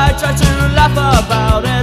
I try to laugh about it.